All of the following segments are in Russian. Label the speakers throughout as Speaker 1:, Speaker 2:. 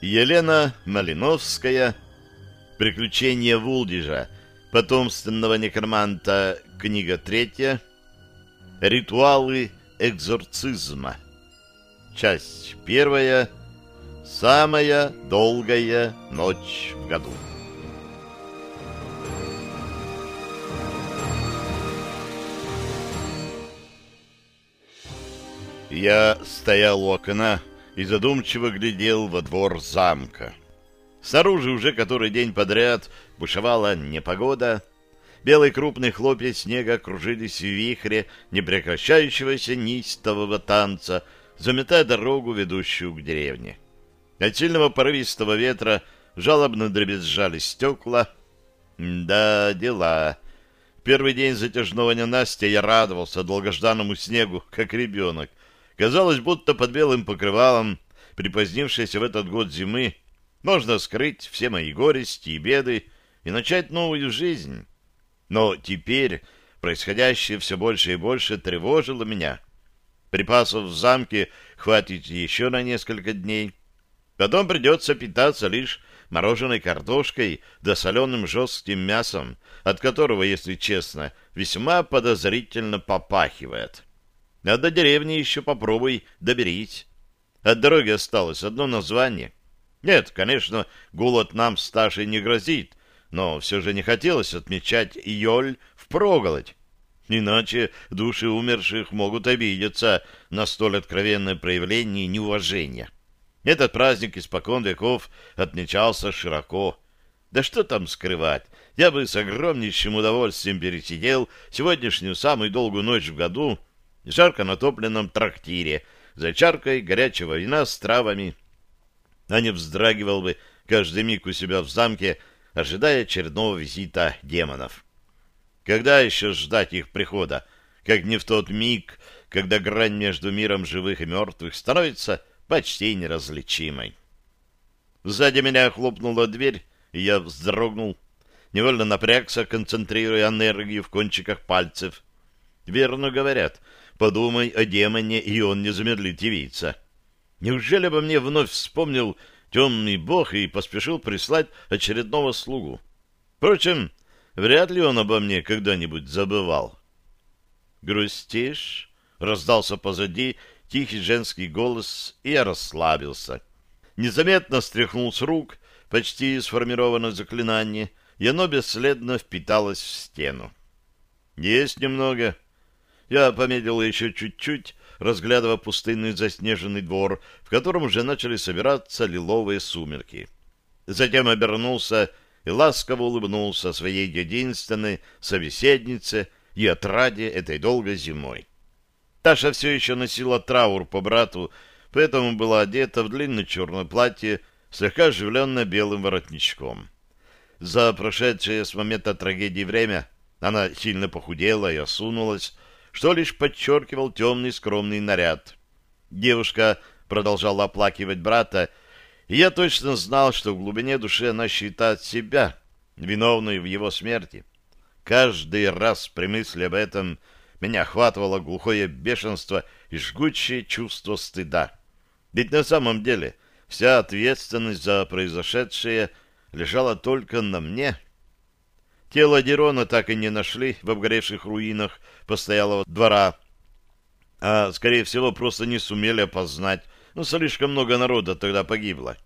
Speaker 1: Елена Малиновская «Приключения Вулдижа», потомственного некроманта, книга третья, «Ритуалы экзорцизма», часть первая, «Самая долгая ночь в году». Я стоял у окна и задумчиво глядел во двор замка. Снаружи уже который день подряд бушевала непогода. Белые крупные хлопья снега кружились в вихре непрекращающегося нистового танца, заметая дорогу, ведущую к деревне. От сильного порывистого ветра жалобно дребезжали стекла. Да, дела. Первый день затяжного ненастья я радовался долгожданному снегу, как ребенок. Казалось, будто под белым покрывалом, припозднившейся в этот год зимы, можно скрыть все мои горести и беды и начать новую жизнь. Но теперь происходящее все больше и больше тревожило меня. Припасов в замке хватит еще на несколько дней. Потом придется питаться лишь мороженой картошкой да соленым жестким мясом, от которого, если честно, весьма подозрительно попахивает. А до деревни еще попробуй доберись. От дороги осталось одно название. Нет, конечно, голод нам с Ташей не грозит, но все же не хотелось отмечать Йоль впроголодь. Иначе души умерших могут обидеться на столь откровенное проявление неуважения. Этот праздник испокон веков отмечался широко. Да что там скрывать, я бы с огромнейшим удовольствием пересидел сегодняшнюю самую долгую ночь в году жарко натопленном трактире за чаркой горячего вина с травами, а не вздрагивал бы каждый миг у себя в замке, ожидая очередного визита демонов. Когда еще ждать их прихода, как не в тот миг, когда грань между миром живых и мертвых становится почти неразличимой? Сзади меня хлопнула дверь, и я вздрогнул, невольно напрягся, концентрируя энергию в кончиках пальцев. Верно говорят, подумай о демоне, и он не замедлит явиться. Неужели бы мне вновь вспомнил темный бог и поспешил прислать очередного слугу? Впрочем, вряд ли он обо мне когда-нибудь забывал. «Грустишь?» — раздался позади тихий женский голос, и я расслабился. Незаметно стряхнул с рук почти сформированное заклинание, и оно бесследно впиталось в стену. «Есть немного». Я помедлил еще чуть-чуть, разглядывая пустынный заснеженный двор, в котором уже начали собираться лиловые сумерки. Затем обернулся и ласково улыбнулся своей единственной собеседнице и отраде этой долгой зимой. Таша все еще носила траур по брату, поэтому была одета в длинное черное платье, слегка оживленное белым воротничком. За прошедшее с момента трагедии время она сильно похудела и осунулась, что лишь подчеркивал темный скромный наряд. Девушка продолжала оплакивать брата, и я точно знал, что в глубине души она считает себя виновной в его смерти. Каждый раз при мысли об этом меня охватывало глухое бешенство и жгучее чувство стыда. Ведь на самом деле вся ответственность за произошедшее лежала только на мне — Тело Дерона так и не нашли в обгоревших руинах постоялого двора, а, скорее всего, просто не сумели опознать, но слишком много народа тогда погибло.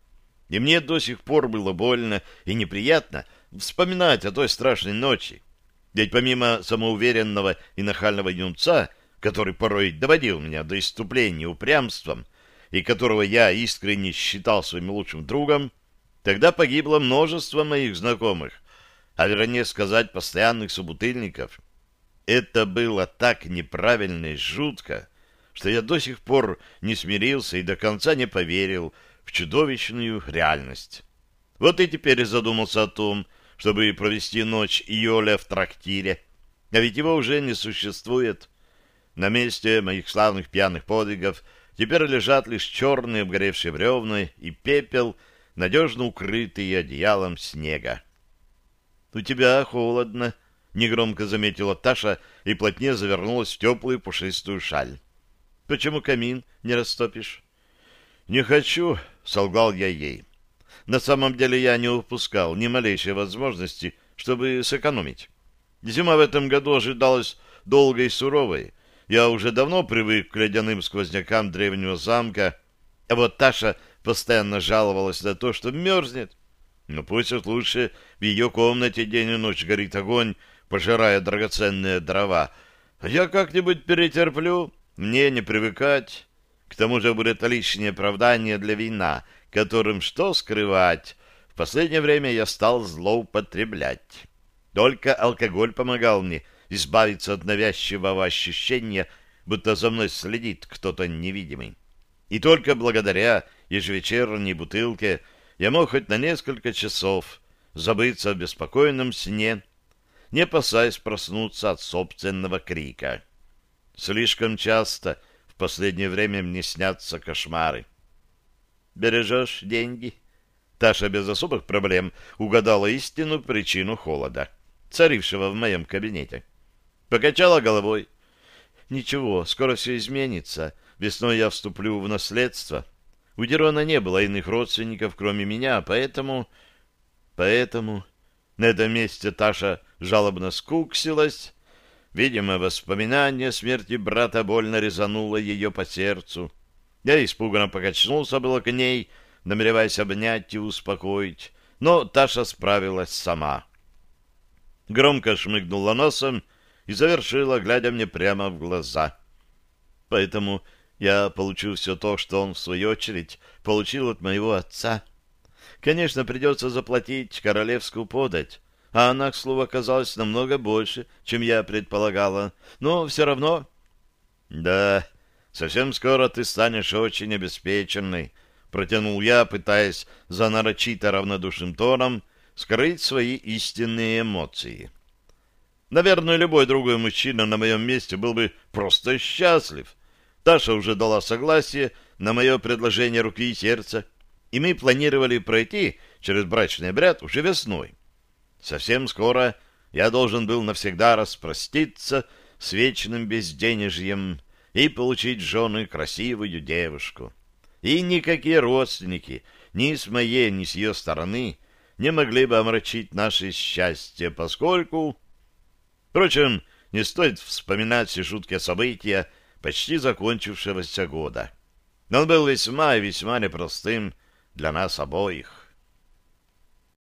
Speaker 1: И мне до сих пор было больно и неприятно вспоминать о той страшной ночи. Ведь помимо самоуверенного и нахального юнца, который порой доводил меня до иступления упрямством, и которого я искренне считал своим лучшим другом, тогда погибло множество моих знакомых, а вернее сказать, постоянных собутыльников. Это было так неправильно и жутко, что я до сих пор не смирился и до конца не поверил в чудовищную реальность. Вот и теперь задумался о том, чтобы провести ночь Йоля в трактире, а ведь его уже не существует. На месте моих славных пьяных подвигов теперь лежат лишь черные обгоревшие бревна и пепел, надежно укрытые одеялом снега. — У тебя холодно, — негромко заметила Таша и плотнее завернулась в теплую пушистую шаль. — Почему камин не растопишь? — Не хочу, — солгал я ей. на самом деле я не упускал ни малейшей возможности, чтобы сэкономить. Зима в этом году ожидалась долгой и суровой. Я уже давно привык к ледяным сквознякам древнего замка, а вот Таша постоянно жаловалась на то, что мерзнет. Но пусть уж лучше в ее комнате день и ночь горит огонь, пожирая драгоценные дрова. Я как-нибудь перетерплю, мне не привыкать. К тому же будет лишнее оправдание для вина, которым что скрывать. В последнее время я стал злоупотреблять. Только алкоголь помогал мне избавиться от навязчивого ощущения, будто за мной следит кто-то невидимый. И только благодаря ежевечерней бутылке я мог хоть на несколько часов забыться в беспокойном сне, не опасаясь проснуться от собственного крика. Слишком часто в последнее время мне снятся кошмары. «Бережешь деньги?» Таша без особых проблем угадала истину причину холода, царившего в моем кабинете. Покачала головой. «Ничего, скоро все изменится. Весной я вступлю в наследство. У Дерона не было иных родственников, кроме меня, поэтому... Поэтому... На этом месте Таша жалобно скуксилась. Видимо, воспоминание смерти брата больно резануло ее по сердцу. Я испуганно покачнулся было к ней, намереваясь обнять и успокоить, но Таша справилась сама. Громко шмыгнула носом и завершила, глядя мне прямо в глаза. Поэтому я получу все то, что он, в свою очередь, получил от моего отца. Конечно, придется заплатить королевскую подать, а она, к слову, оказалась намного больше, чем я предполагала. Но все равно... Да, совсем скоро ты станешь очень обеспеченной, протянул я, пытаясь за нарочито равнодушным тоном скрыть свои истинные эмоции. Наверное, любой другой мужчина на моем месте был бы просто счастлив — Таша уже дала согласие на мое предложение руки и сердца, и мы планировали пройти через брачный обряд уже весной. Совсем скоро я должен был навсегда распроститься с вечным безденежьем и получить жены красивую девушку. И никакие родственники, ни с моей, ни с ее стороны, не могли бы омрачить наше счастье, поскольку... Впрочем, не стоит вспоминать все жуткие события, почти закончившегося года. Он был весьма и весьма непростым для нас обоих.